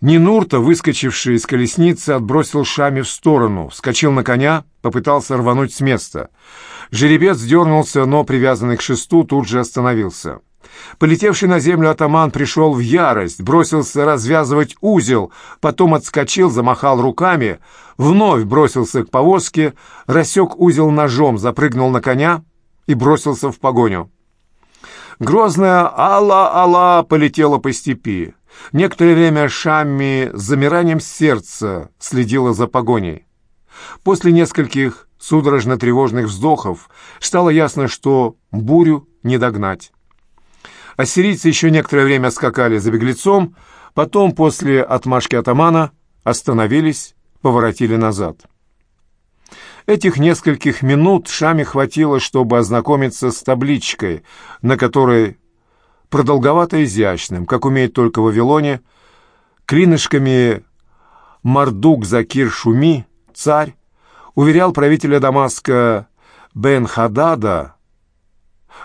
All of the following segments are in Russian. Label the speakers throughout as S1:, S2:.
S1: Нинурта, выскочивший из колесницы, отбросил Шами в сторону, вскочил на коня, попытался рвануть с места. Жеребец дернулся, но, привязанный к шесту, тут же остановился. Полетевший на землю атаман пришел в ярость, бросился развязывать узел, потом отскочил, замахал руками, вновь бросился к повозке, рассек узел ножом, запрыгнул на коня и бросился в погоню. Грозная «Алла-Алла» полетела по степи. Некоторое время Шамми с замиранием сердца следила за погоней. После нескольких судорожно-тревожных вздохов стало ясно, что бурю не догнать. Ассирийцы еще некоторое время скакали за беглецом, потом, после отмашки атамана, остановились, поворотили назад. Этих нескольких минут Шаме хватило, чтобы ознакомиться с табличкой, на которой продолговато изящным, как умеет только в Вавилоне, клинышками Мардук Закир Шуми, царь, уверял правителя Дамаска Бен Хадада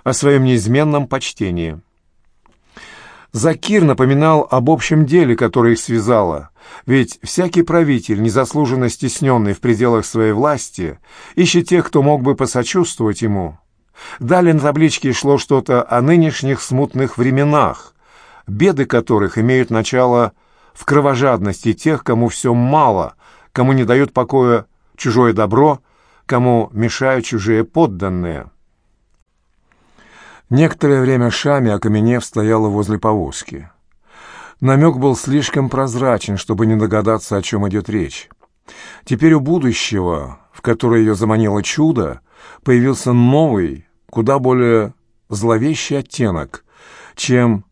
S1: о своем неизменном почтении. Закир напоминал об общем деле, которое их связало, ведь всякий правитель, незаслуженно стесненный в пределах своей власти, ищет тех, кто мог бы посочувствовать ему – Далее на табличке шло что-то о нынешних смутных временах, беды которых имеют начало в кровожадности тех, кому все мало, кому не дают покоя чужое добро, кому мешают чужие подданные. Некоторое время Шами, окаменев, стояла возле повозки. Намек был слишком прозрачен, чтобы не догадаться, о чем идет речь. Теперь у будущего, в которое ее заманило чудо, появился новый, куда более зловещий оттенок, чем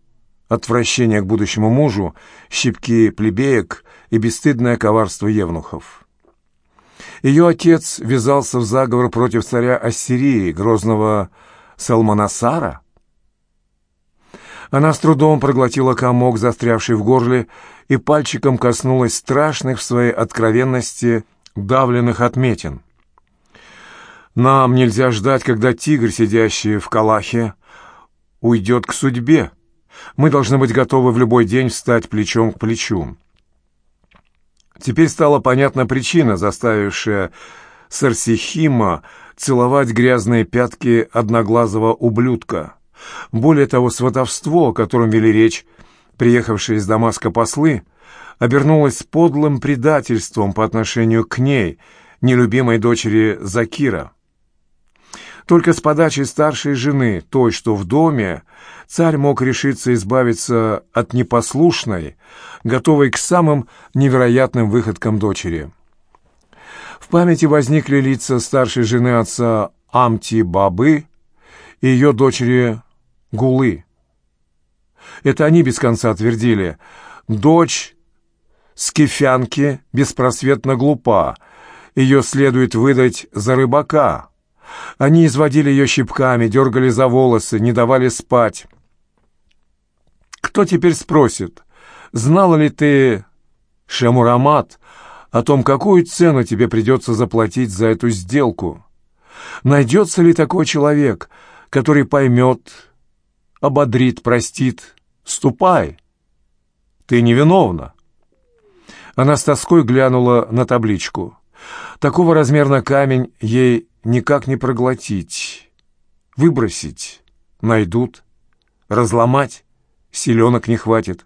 S1: отвращение к будущему мужу, щипки плебеек и бесстыдное коварство евнухов. Ее отец ввязался в заговор против царя Ассирии, грозного Салманасара. Она с трудом проглотила комок, застрявший в горле, и пальчиком коснулась страшных в своей откровенности давленных отметин. Нам нельзя ждать, когда тигр, сидящий в калахе, уйдет к судьбе. Мы должны быть готовы в любой день встать плечом к плечу. Теперь стала понятна причина, заставившая Сарсихима целовать грязные пятки одноглазого ублюдка. Более того, сватовство, о котором вели речь приехавшие из Дамаска послы, обернулось подлым предательством по отношению к ней, нелюбимой дочери Закира. Только с подачи старшей жены, той, что в доме, царь мог решиться избавиться от непослушной, готовой к самым невероятным выходкам дочери. В памяти возникли лица старшей жены отца Амти-Бабы и ее дочери Гулы. Это они без конца твердили «Дочь скифянки беспросветно глупа, ее следует выдать за рыбака». Они изводили ее щипками, дергали за волосы, не давали спать. Кто теперь спросит, знала ли ты, Шамурамат, о том, какую цену тебе придется заплатить за эту сделку? Найдется ли такой человек, который поймет, ободрит, простит? Ступай! Ты невиновна. Она с тоской глянула на табличку. Такого размера камень ей никак не проглотить. Выбросить найдут, разломать селенок не хватит.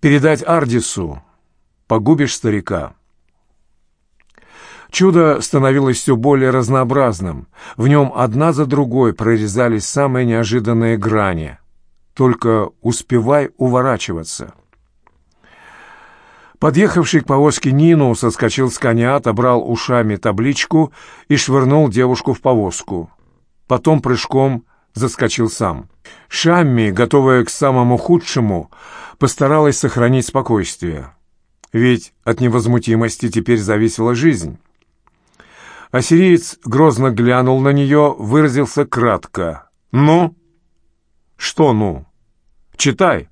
S1: Передать Ардису погубишь старика. Чудо становилось все более разнообразным. В нем одна за другой прорезались самые неожиданные грани. Только успевай уворачиваться. Подъехавший к повозке Нину соскочил с коня, отобрал ушами табличку и швырнул девушку в повозку. Потом прыжком заскочил сам. Шамми, готовая к самому худшему, постаралась сохранить спокойствие. Ведь от невозмутимости теперь зависела жизнь. Ассириец грозно глянул на нее, выразился кратко. «Ну?» «Что «ну?» «Читай!»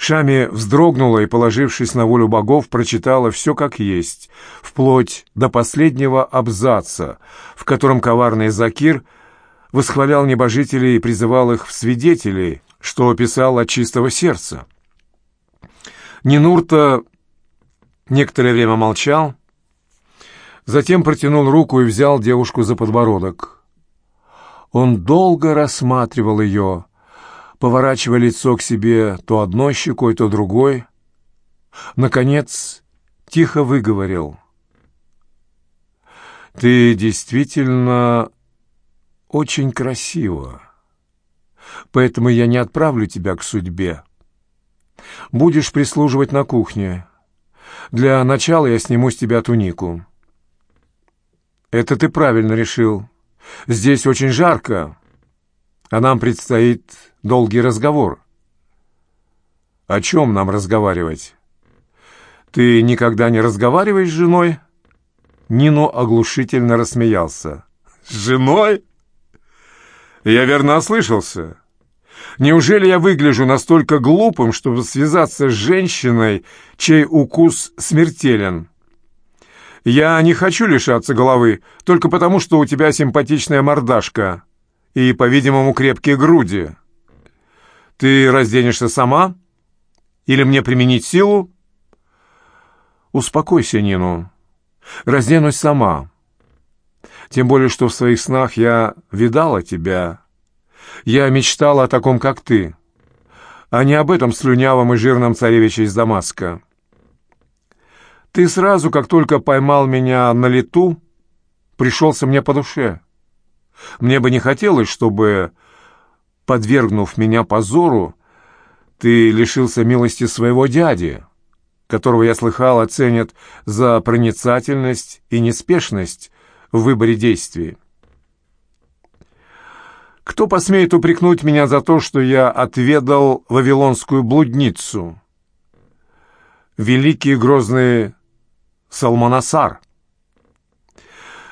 S1: Шами вздрогнула и, положившись на волю богов, прочитала все как есть, вплоть до последнего абзаца, в котором коварный Закир восхвалял небожителей и призывал их в свидетелей, что описал от чистого сердца. Нинурта некоторое время молчал, затем протянул руку и взял девушку за подбородок. Он долго рассматривал ее, поворачивая лицо к себе то одной щекой, то другой. Наконец, тихо выговорил. «Ты действительно очень красива, поэтому я не отправлю тебя к судьбе. Будешь прислуживать на кухне. Для начала я сниму с тебя тунику». «Это ты правильно решил. Здесь очень жарко, а нам предстоит долгий разговор». «О чем нам разговаривать?» «Ты никогда не разговариваешь с женой?» Нино оглушительно рассмеялся. «С женой?» «Я верно ослышался. Неужели я выгляжу настолько глупым, чтобы связаться с женщиной, чей укус смертелен? Я не хочу лишаться головы только потому, что у тебя симпатичная мордашка и, по-видимому, крепкие груди. Ты разденешься сама? Или мне применить силу?» «Успокойся, Нину. Разденусь сама. Тем более, что в своих снах я видала тебя. Я мечтала о таком, как ты, а не об этом слюнявом и жирном царевиче из Дамаска. Ты сразу, как только поймал меня на лету, пришелся мне по душе. Мне бы не хотелось, чтобы, подвергнув меня позору, ты лишился милости своего дяди» которого, я слыхал, оценят за проницательность и неспешность в выборе действий. Кто посмеет упрекнуть меня за то, что я отведал вавилонскую блудницу? Великий грозный Салманасар.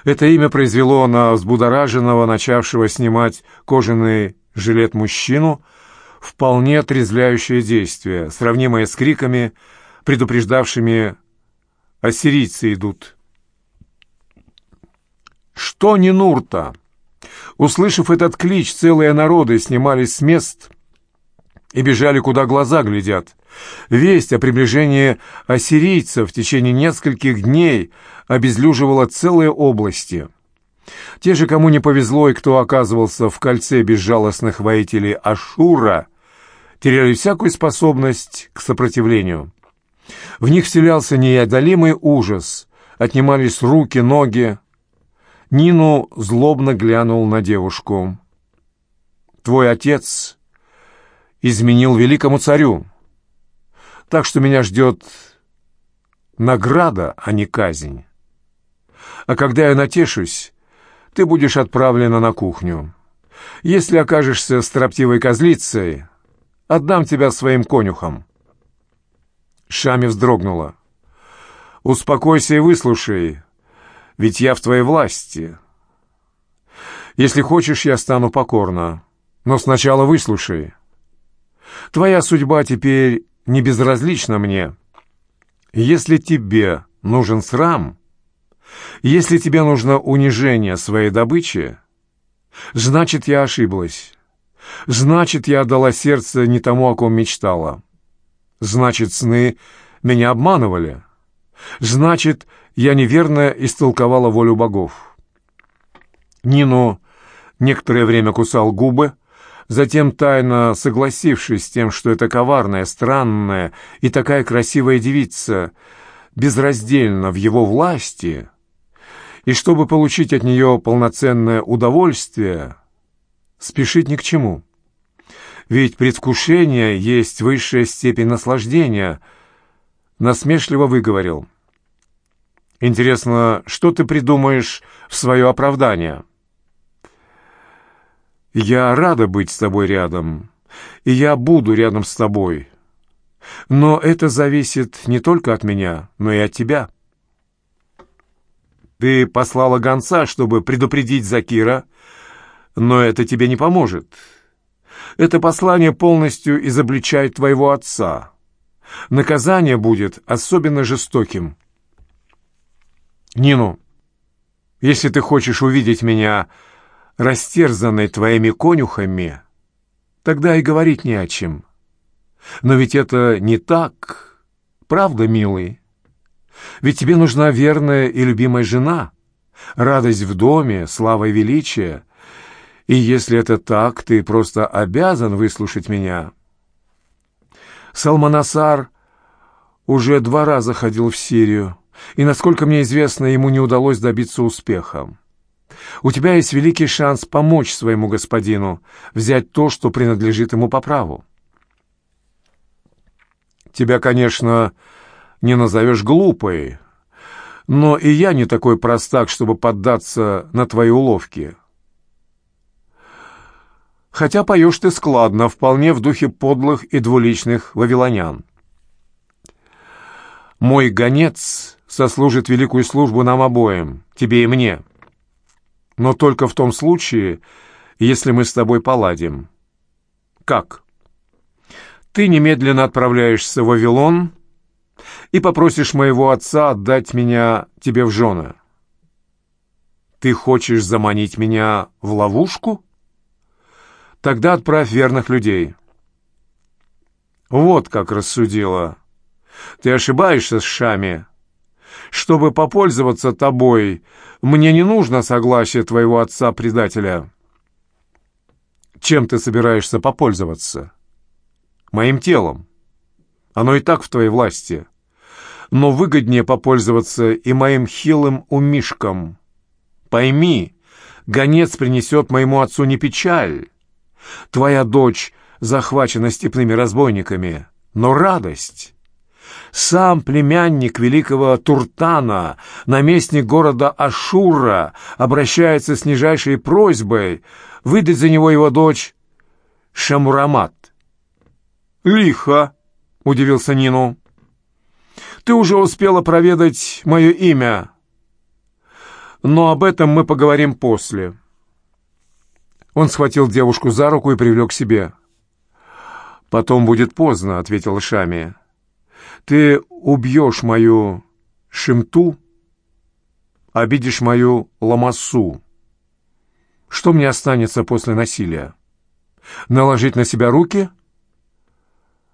S1: Это имя произвело на взбудораженного, начавшего снимать кожаный жилет мужчину, вполне отрезвляющее действие, сравнимое с криками предупреждавшими «Ассирийцы идут». Что не Нурта? Услышав этот клич, целые народы снимались с мест и бежали, куда глаза глядят. Весть о приближении ассирийцев в течение нескольких дней обезлюживала целые области. Те же, кому не повезло и кто оказывался в кольце безжалостных воителей Ашура, теряли всякую способность к сопротивлению. В них вселялся неодолимый ужас, отнимались руки, ноги. Нину злобно глянул на девушку. «Твой отец изменил великому царю, так что меня ждет награда, а не казнь. А когда я натешусь, ты будешь отправлена на кухню. Если окажешься строптивой козлицей, отдам тебя своим конюхам». Шами вздрогнула. «Успокойся и выслушай, ведь я в твоей власти. Если хочешь, я стану покорна, но сначала выслушай. Твоя судьба теперь не безразлична мне. Если тебе нужен срам, если тебе нужно унижение своей добычи, значит, я ошиблась. Значит, я отдала сердце не тому, о ком мечтала. Значит, сны меня обманывали. Значит, я неверно истолковала волю богов. Нину некоторое время кусал губы, затем, тайно согласившись с тем, что это коварная, странная и такая красивая девица безраздельно в его власти, и чтобы получить от нее полноценное удовольствие, спешить ни к чему. Ведь предвкушение есть высшая степень наслаждения, насмешливо выговорил. Интересно, что ты придумаешь в свое оправдание? Я рада быть с тобой рядом, и я буду рядом с тобой. Но это зависит не только от меня, но и от тебя. Ты послала гонца, чтобы предупредить Закира, но это тебе не поможет. Это послание полностью изобличает твоего отца. Наказание будет особенно жестоким. Нину, если ты хочешь увидеть меня растерзанной твоими конюхами, тогда и говорить не о чем. Но ведь это не так, Правда, милый? Ведь тебе нужна верная и любимая жена, радость в доме, слава и величие. И если это так, ты просто обязан выслушать меня. Салманасар уже два раза ходил в Сирию, и, насколько мне известно, ему не удалось добиться успеха. У тебя есть великий шанс помочь своему господину взять то, что принадлежит ему по праву. Тебя, конечно, не назовешь глупой, но и я не такой простак, чтобы поддаться на твои уловки. Хотя поешь ты складно, вполне в духе подлых и двуличных вавилонян. Мой гонец сослужит великую службу нам обоим, тебе и мне. Но только в том случае, если мы с тобой поладим. Как? Ты немедленно отправляешься в Вавилон и попросишь моего отца отдать меня тебе в жены. Ты хочешь заманить меня в ловушку? Тогда отправь верных людей. Вот как рассудила. Ты ошибаешься с Шами. Чтобы попользоваться тобой, мне не нужно согласие твоего отца-предателя. Чем ты собираешься попользоваться? Моим телом. Оно и так в твоей власти. Но выгоднее попользоваться и моим хилым умишком. Пойми, гонец принесет моему отцу не печаль. Твоя дочь захвачена степными разбойниками, но радость. Сам племянник великого Туртана, наместник города Ашура, обращается с нижайшей просьбой выдать за него его дочь Шамурамат. «Лихо!» — удивился Нину. «Ты уже успела проведать мое имя, но об этом мы поговорим после». Он схватил девушку за руку и привлек к себе. «Потом будет поздно», — ответила Шами. Ты убьешь мою Шимту, обидишь мою Ламасу. Что мне останется после насилия? Наложить на себя руки?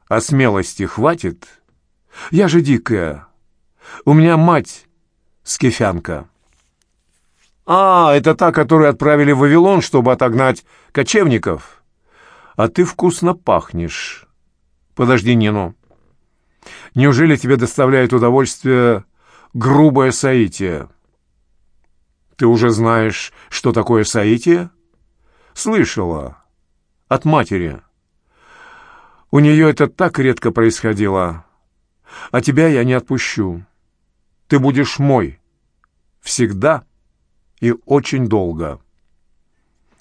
S1: А смелости хватит? Я же дикая. У меня мать скифянка. А, это та, которую отправили в Вавилон, чтобы отогнать кочевников. А ты вкусно пахнешь. Подожди, Нину. Неужели тебе доставляет удовольствие грубое соитие? Ты уже знаешь, что такое соитие? Слышала. От матери. У нее это так редко происходило. А тебя я не отпущу. Ты будешь мой. Всегда и очень долго.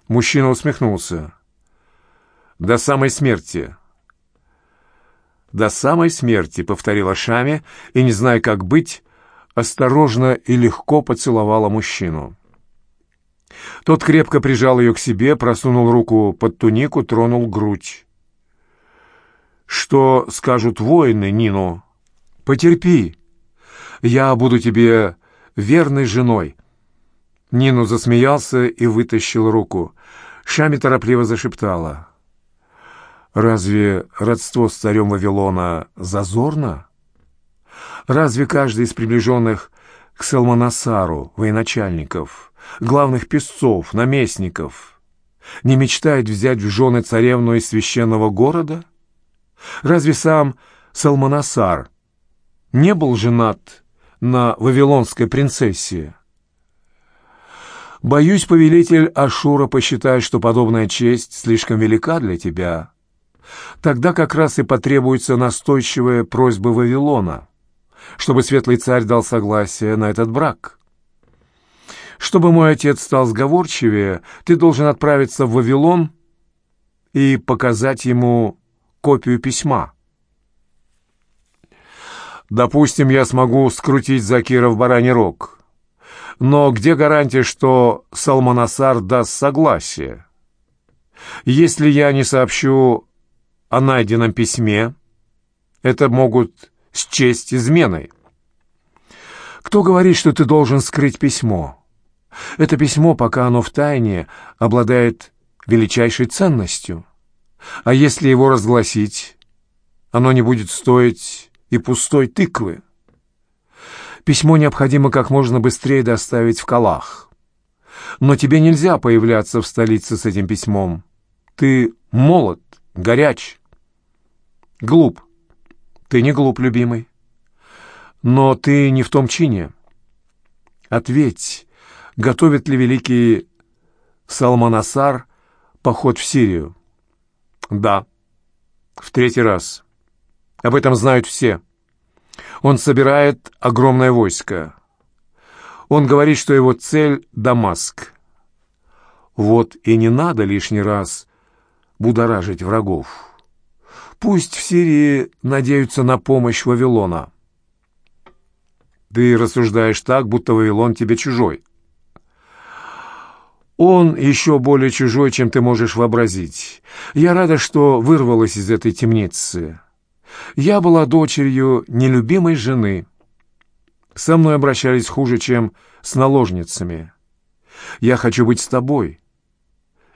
S1: Мужчина усмехнулся. До самой смерти. «До самой смерти», — повторила Шами, и, не зная, как быть, осторожно и легко поцеловала мужчину. Тот крепко прижал ее к себе, просунул руку под тунику, тронул грудь. «Что скажут воины, Нину? Потерпи. Я буду тебе верной женой». Нину засмеялся и вытащил руку. Шами торопливо зашептала. Разве родство с царем Вавилона зазорно? Разве каждый из приближенных к Салманасару, военачальников, главных песцов, наместников, не мечтает взять в жены царевну из священного города? Разве сам Салманасар не был женат на вавилонской принцессе? Боюсь, повелитель Ашура посчитает, что подобная честь слишком велика для тебя, Тогда как раз и потребуется настойчивая просьба Вавилона, чтобы светлый царь дал согласие на этот брак. Чтобы мой отец стал сговорчивее, ты должен отправиться в Вавилон и показать ему копию письма. Допустим, я смогу скрутить Закира в бараний рог. Но где гарантия, что Салманасар даст согласие? Если я не сообщу о найденном письме, это могут счесть изменой. Кто говорит, что ты должен скрыть письмо? Это письмо, пока оно в тайне, обладает величайшей ценностью. А если его разгласить, оно не будет стоить и пустой тыквы. Письмо необходимо как можно быстрее доставить в Калах. Но тебе нельзя появляться в столице с этим письмом. Ты молод, горяч, глуп. Ты не глуп, любимый. Но ты не в том чине. Ответь, готовит ли великий Салманасар поход в Сирию? Да. В третий раз. Об этом знают все. Он собирает огромное войско. Он говорит, что его цель — Дамаск. Вот и не надо лишний раз будоражить врагов. Пусть в Сирии надеются на помощь Вавилона. Ты рассуждаешь так, будто Вавилон тебе чужой. Он еще более чужой, чем ты можешь вообразить. Я рада, что вырвалась из этой темницы. Я была дочерью нелюбимой жены. Со мной обращались хуже, чем с наложницами. Я хочу быть с тобой.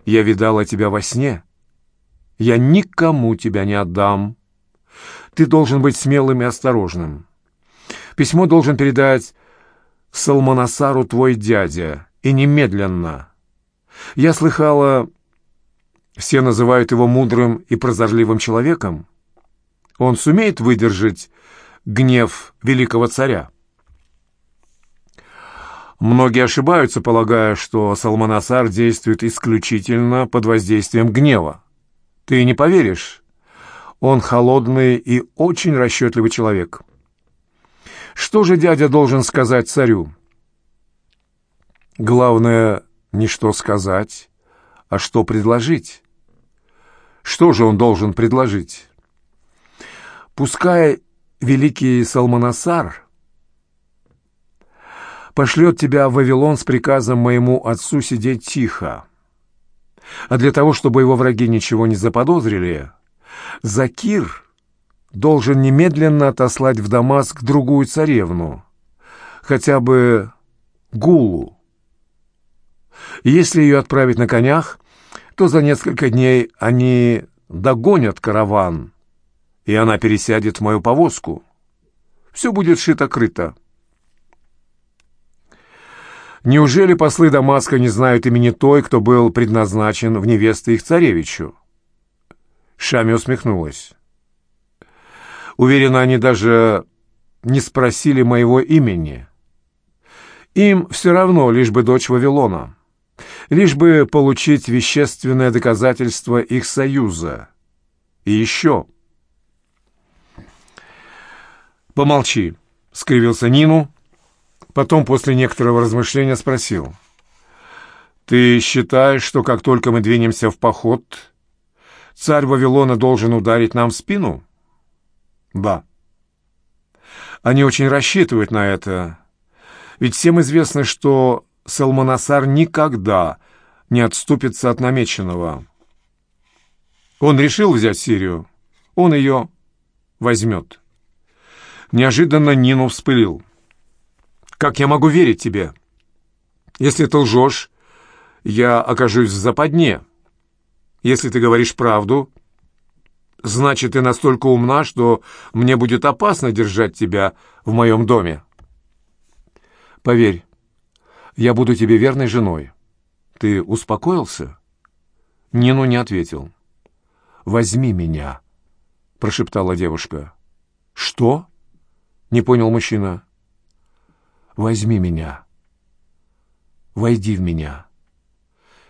S1: Я видала тебя во сне. Я никому тебя не отдам. Ты должен быть смелым и осторожным. Письмо должен передать Салманасару твой дядя, и немедленно. Я слыхала, все называют его мудрым и прозорливым человеком. Он сумеет выдержать гнев великого царя? Многие ошибаются, полагая, что Салманасар действует исключительно под воздействием гнева. Ты не поверишь. Он холодный и очень расчетливый человек. Что же дядя должен сказать царю? Главное, не что сказать, а что предложить. Что же он должен предложить? Пускай великий Салманасар пошлет тебя в Вавилон с приказом моему отцу сидеть тихо. А для того, чтобы его враги ничего не заподозрили, Закир должен немедленно отослать в Дамаск другую царевну, хотя бы Гулу. Если ее отправить на конях, то за несколько дней они догонят караван, и она пересядет в мою повозку. Все будет шито-крыто. Неужели послы Дамаска не знают имени той, кто был предназначен в невесты их царевичу? Шами усмехнулась. Уверена, они даже не спросили моего имени. Им все равно, лишь бы дочь Вавилона, лишь бы получить вещественное доказательство их союза. И еще... «Помолчи», — скривился Нину, потом после некоторого размышления спросил. «Ты считаешь, что как только мы двинемся в поход, царь Вавилона должен ударить нам в спину?» «Да». «Они очень рассчитывают на это, ведь всем известно, что Салманасар никогда не отступится от намеченного. Он решил взять Сирию, он ее возьмет». Неожиданно Нину вспылил. «Как я могу верить тебе? Если ты лжешь, я окажусь в западне. Если ты говоришь правду, значит, ты настолько умна, что мне будет опасно держать тебя в моем доме. Поверь, я буду тебе верной женой. Ты успокоился?» Нину не ответил. «Возьми меня», — прошептала девушка. «Что?» Не понял мужчина. Возьми меня. Войди в меня.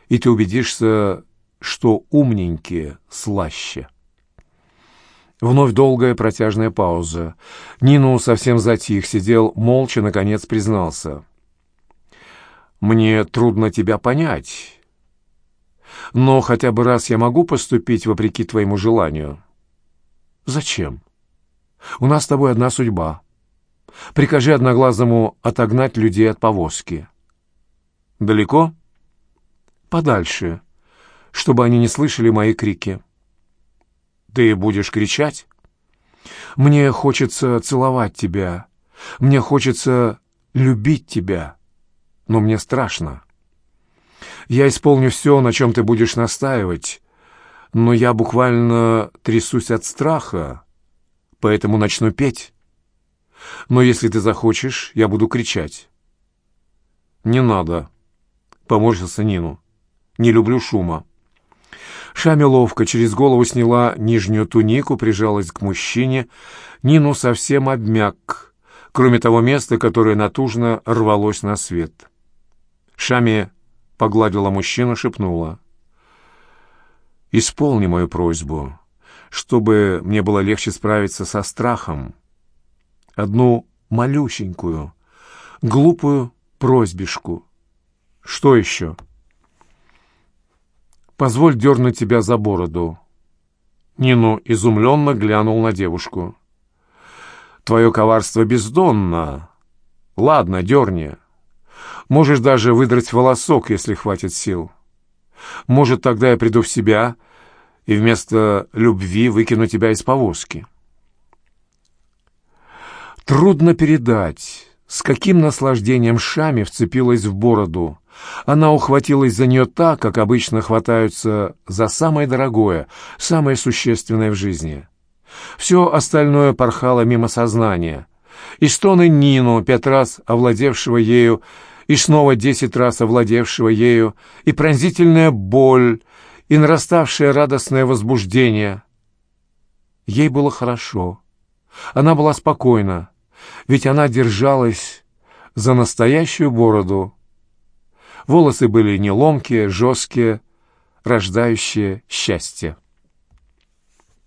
S1: И ты убедишься, что умненькие слаще. Вновь долгая протяжная пауза. Нину совсем затих, сидел молча, наконец признался. «Мне трудно тебя понять, но хотя бы раз я могу поступить вопреки твоему желанию». «Зачем? У нас с тобой одна судьба. Прикажи одноглазому отогнать людей от повозки. Далеко? Подальше, чтобы они не слышали мои крики. Ты будешь кричать? Мне хочется целовать тебя. Мне хочется любить тебя. Но мне страшно. Я исполню все, на чем ты будешь настаивать, но я буквально трясусь от страха, поэтому начну петь. Но если ты захочешь, я буду кричать». «Не надо», — поморщился Нину. «Не люблю шума». Шами ловко через голову сняла нижнюю тунику, прижалась к мужчине. Нину совсем обмяк, кроме того места, которое натужно рвалось на свет. Шами погладила мужчину, шепнула. «Исполни мою просьбу, чтобы мне было легче справиться со страхом. Одну малюсенькую, глупую просьбишку. Что еще?» Позволь дернуть тебя за бороду». Нину изумленно глянул на девушку. «Твое коварство бездонно. Ладно, дерни. Можешь даже выдрать волосок, если хватит сил. Может, тогда я приду в себя и вместо любви выкину тебя из повозки». Трудно передать, с каким наслаждением Шами вцепилась в бороду, она ухватилась за нее так, как обычно хватаются за самое дорогое, самое существенное в жизни. Все остальное порхало мимо сознания. И стоны Нину, пять раз овладевшего ею, и снова десять раз овладевшего ею, и пронзительная боль, и нараставшее радостное возбуждение. Ей было хорошо. Она была спокойна, ведь она держалась за настоящую бороду, Волосы были не ломкие, жесткие, рождающие счастье.